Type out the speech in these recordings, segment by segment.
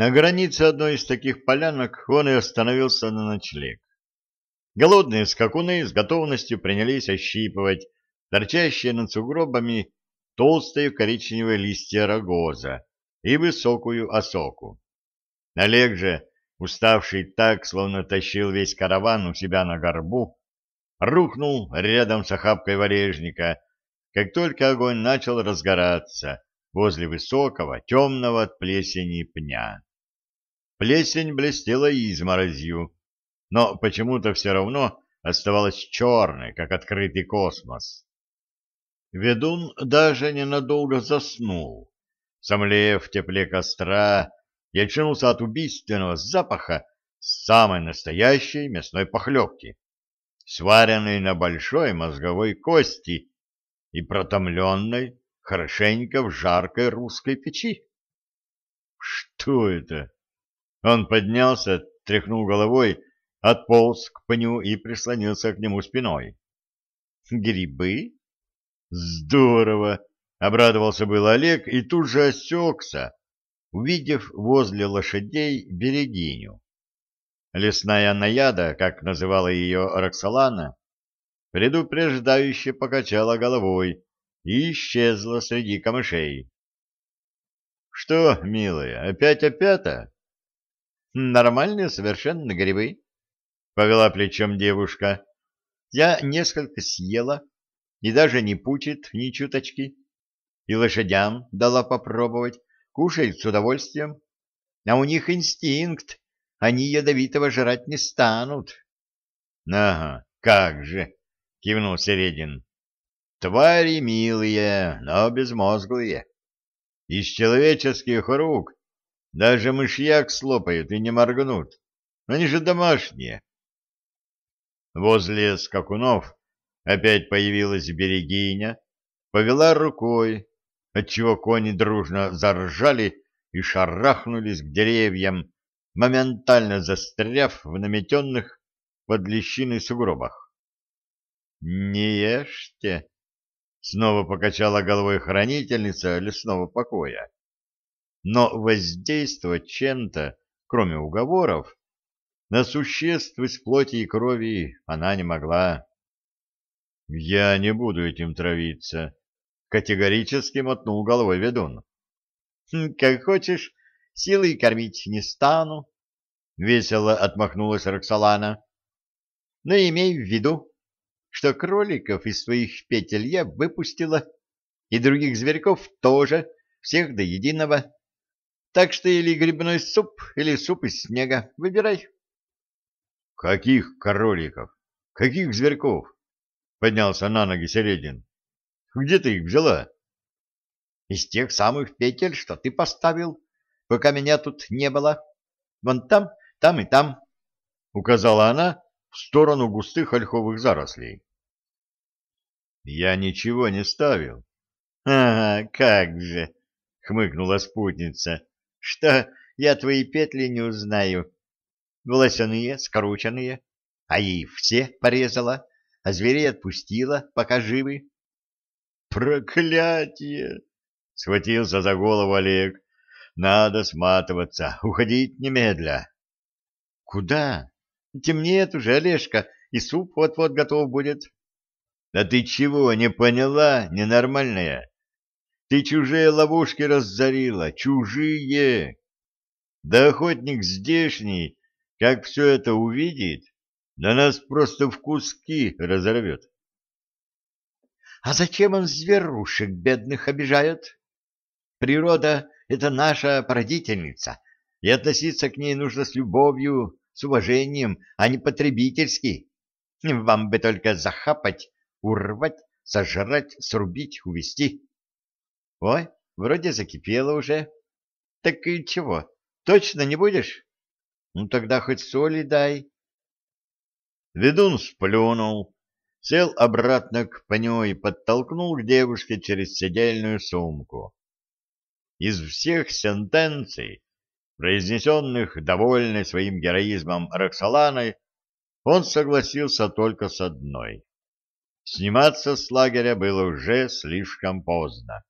На границе одной из таких полянок он и остановился на ночлег. Голодные скакуны с готовностью принялись ощипывать торчащие над сугробами толстые коричневые листья рогоза и высокую осоку. Олег же, уставший так, словно тащил весь караван у себя на горбу, рухнул рядом с охапкой варежника, как только огонь начал разгораться возле высокого, темного от плесени пня. Плесень блестела изморозью, но почему-то все равно оставалась черной, как открытый космос. Ведун даже ненадолго заснул. Сомлев в тепле костра, я очнулся от убийственного запаха самой настоящей мясной похлебки, сваренной на большой мозговой кости и протомленной хорошенько в жаркой русской печи. Что это? Он поднялся, тряхнул головой, отполз к пню и прислонился к нему спиной. Грибы? Здорово! Обрадовался был Олег и тут же осекся, увидев возле лошадей берегиню. Лесная наяда, как называла ее Роксолана, предупреждающе покачала головой и исчезла среди камышей. — Что, милая, опять опята? — Нормальные совершенно грибы, — повела плечом девушка. — Я несколько съела, и даже не пучит ни чуточки. И лошадям дала попробовать, кушают с удовольствием. А у них инстинкт, они ядовитого жрать не станут. — Ага, как же! — кивнул Середин. — Твари милые, но безмозглые. Из человеческих рук даже мышьяк слопают и не моргнут. Они же домашние. Возле скакунов опять появилась берегиня, повела рукой, отчего кони дружно заржали и шарахнулись к деревьям, моментально застряв в наметенных под лещиной сугробах. — Не ешьте! — снова покачала головой хранительница лесного покоя. Но воздействовать чем-то, кроме уговоров, на существ из плоти и крови она не могла. — Я не буду этим травиться, — категорически мотнул головой ведун. «Хм, — Как хочешь, силой кормить не стану, — весело отмахнулась Роксолана. — Но имей в виду, что кроликов из своих петель я выпустила, и других зверьков тоже, всех до единого. Так что или грибной суп, или суп из снега. Выбирай. — Каких кроликов? Каких зверьков? — поднялся на ноги Середин. Где ты их взяла? Из тех самых петель, что ты поставил, пока меня тут не было. Вон там, там и там, — указала она в сторону густых ольховых зарослей. Я ничего не ставил. — Ага, как же, — хмыкнула спутница, — что я твои петли не узнаю. Волосяные, скрученные, а ей все порезала, а зверей отпустила, пока живы. Проклятие! Схватился за голову Олег. Надо сматываться, уходить немедля. Куда? Темнеет уже, Олежка, и суп вот-вот готов будет. Да ты чего, не поняла, ненормальная? Ты чужие ловушки разорила, чужие. Да охотник здешний, как все это увидит, да нас просто в куски разорвет. А зачем он зверушек бедных обижает? Природа — это наша породительница, и относиться к ней нужно с любовью, с уважением, а не потребительски. Вам бы только захапать, урвать, сожрать, срубить, увести. Ой, вроде закипело уже. Так и чего, точно не будешь? Ну тогда хоть соли дай. Ведун сплюнул, сел обратно к пню и подтолкнул к девушке через седельную сумку. Из всех сентенций, произнесенных довольной своим героизмом Роксоланой, он согласился только с одной. Сниматься с лагеря было уже слишком поздно.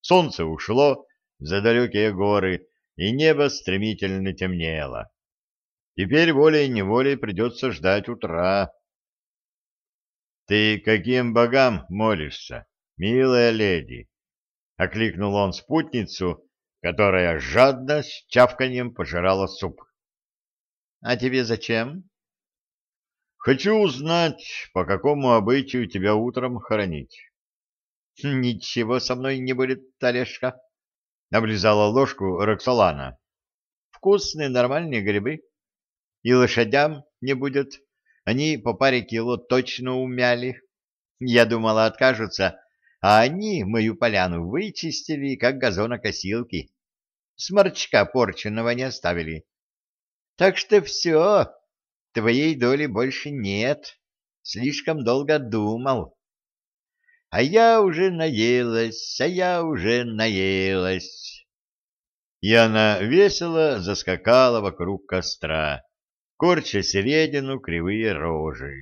Солнце ушло за далекие горы, и небо стремительно темнело. Теперь волей-неволей придется ждать утра. — Ты каким богам молишься, милая леди? — окликнул он спутницу, которая жадно с чавканьем пожирала суп. — А тебе зачем? — Хочу узнать, по какому обычаю тебя утром хоронить. — Ничего со мной не будет, Олежка, — облизала ложку Роксолана. — Вкусные нормальные грибы. И лошадям не будет. Они по паре кило точно умяли. Я думала, откажутся, а они мою поляну вычистили, как газонокосилки. Сморчка порченного не оставили. Так что все, твоей доли больше нет. Слишком долго думал. А я уже наелась, а я уже наелась. И она весело заскакала вокруг костра, корча середину кривые рожи.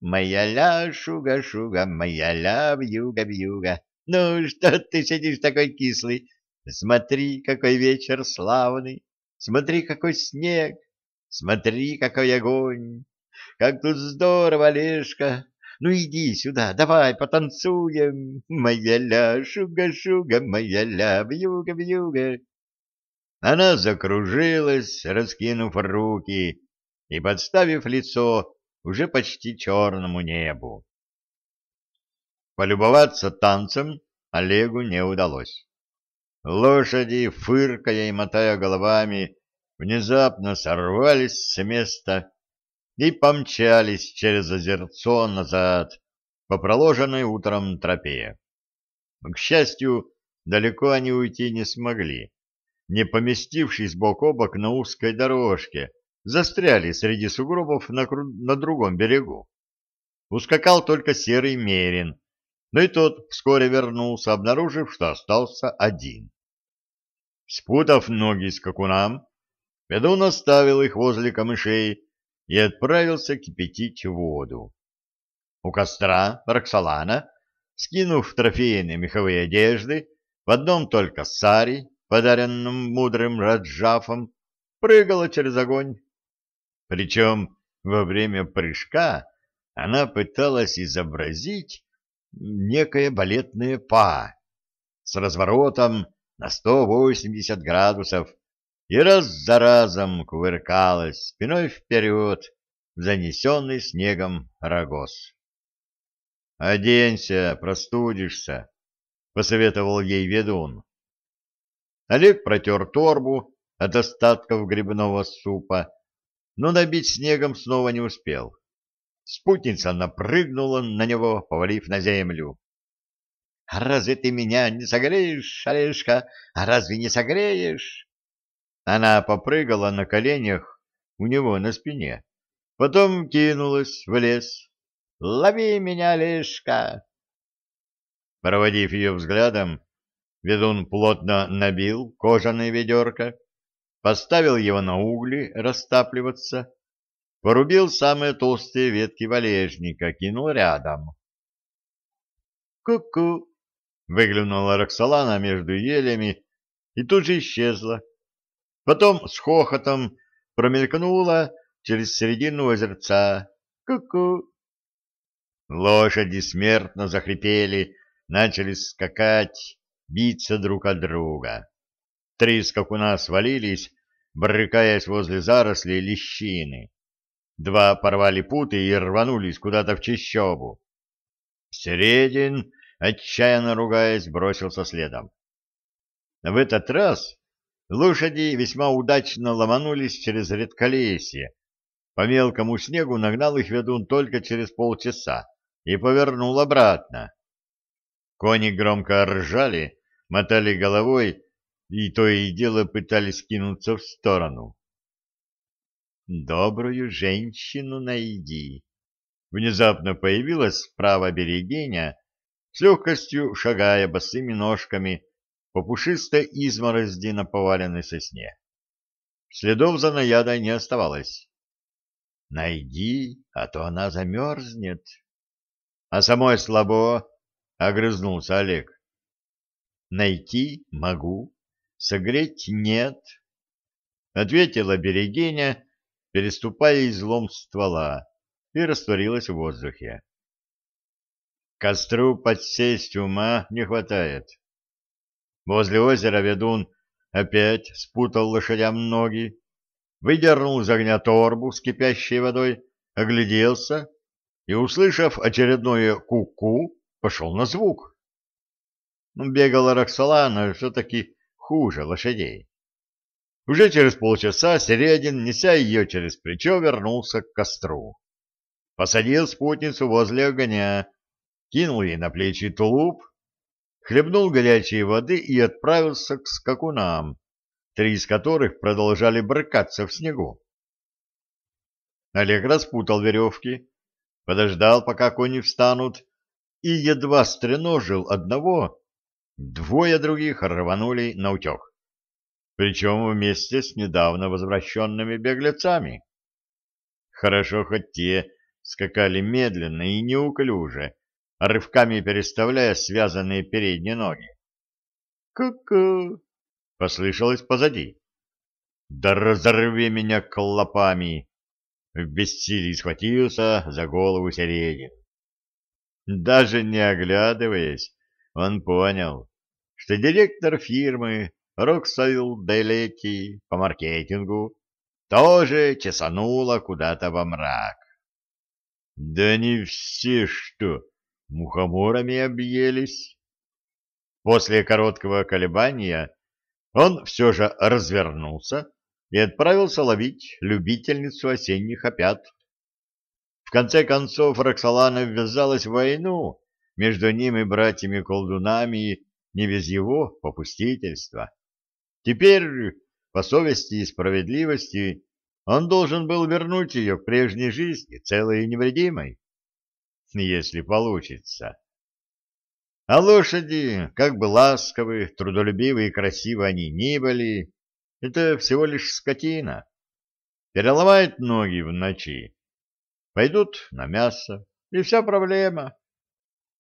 Моя ля, шуга-шуга, моя ля, вьюга-вьюга. Ну, что ты сидишь такой кислый? Смотри, какой вечер славный, смотри, какой снег, смотри, какой огонь. Как тут здорово, Олежка, ну иди сюда, давай потанцуем. Моя ля, шуга-шуга, моя ля, вьюга-вьюга. Она закружилась, раскинув руки и подставив лицо уже почти черному небу. Полюбоваться танцем Олегу не удалось. Лошади, фыркая и мотая головами, внезапно сорвались с места и помчались через озерцо назад по проложенной утром тропе. К счастью, далеко они уйти не смогли. Не поместившись бок о бок на узкой дорожке, застряли среди сугробов на, на другом берегу. Ускакал только серый мерин, но и тот вскоре вернулся, обнаружив, что остался один. Спутав ноги скакунам, ведун оставил их возле камышей и отправился кипятить воду. У костра Роксолана, скинув трофейные меховые одежды, в одном только сари, подаренном мудрым Раджафом, прыгала через огонь. Причем во время прыжка она пыталась изобразить некое балетное па с разворотом на 180 градусов и раз за разом кувыркалась спиной вперед в занесенный снегом рогоз. «Оденься, простудишься», — посоветовал ей ведун. Олег протер торбу от остатков грибного супа, но набить снегом снова не успел. Спутница напрыгнула на него, повалив на землю. — Разве ты меня не согреешь, Олежка? Разве не согреешь? Она попрыгала на коленях у него на спине, потом кинулась в лес. «Лови меня, Лешка!» Проводив ее взглядом, ведун плотно набил кожаное ведерко, поставил его на угли растапливаться, порубил самые толстые ветки валежника, кинул рядом. «Ку-ку!» — выглянула Роксолана между елями и тут же исчезла, Потом с хохотом промелькнула через середину озерца. Ку-ку! Лошади смертно захрипели, начали скакать, биться друг от друга. Три скакуна свалились, брыкаясь возле зарослей лещины. Два порвали путы и рванулись куда-то в чищобу. Середин, отчаянно ругаясь, бросился следом. В этот раз Лошади весьма удачно ломанулись через редколесье. По мелкому снегу нагнал их ведун только через полчаса и повернул обратно. Кони громко ржали, мотали головой и то и дело пытались кинуться в сторону. «Добрую женщину найди!» Внезапно появилась справа берегиня, с легкостью шагая босыми ножками по пушистой изморозди на поваленной сосне. Следов за наядой не оставалось. Найди, а то она замерзнет. А самой слабо, — огрызнулся Олег. Найти могу, согреть нет, — ответила Берегиня, переступая излом ствола, и растворилась в воздухе. Костру подсесть ума не хватает. Возле озера ведун опять спутал лошадям ноги, выдернул из огня торбу с кипящей водой, огляделся и, услышав очередное ку-ку, пошел на звук. Ну, бегала Роксолана все-таки хуже лошадей. Уже через полчаса Середин, неся ее через плечо, вернулся к костру. Посадил спутницу возле огня, кинул ей на плечи тулуп, хлебнул горячей воды и отправился к скакунам, три из которых продолжали брыкаться в снегу. Олег распутал веревки, подождал, пока кони встанут, и едва стреножил одного, двое других рванули на утек. Причем вместе с недавно возвращенными беглецами. Хорошо хоть те скакали медленно и неуклюже, рывками переставляя связанные передние ноги. «Ку-ку!» — послышалось позади. «Да разорви меня клопами!» В бессилии схватился за голову Середин. Даже не оглядываясь, он понял, что директор фирмы Роксайл Делети по маркетингу тоже чесанула куда-то во мрак. Да не все что, мухоморами объелись. После короткого колебания он все же развернулся и отправился ловить любительницу осенних опят. В конце концов Роксолана ввязалась в войну между ним и братьями-колдунами не без его попустительства. Теперь, по совести и справедливости, он должен был вернуть ее к прежней жизни, целой и невредимой если получится. А лошади, как бы ласковы, трудолюбивы и красивы они ни были, это всего лишь скотина. Переломает ноги в ночи, пойдут на мясо, и вся проблема.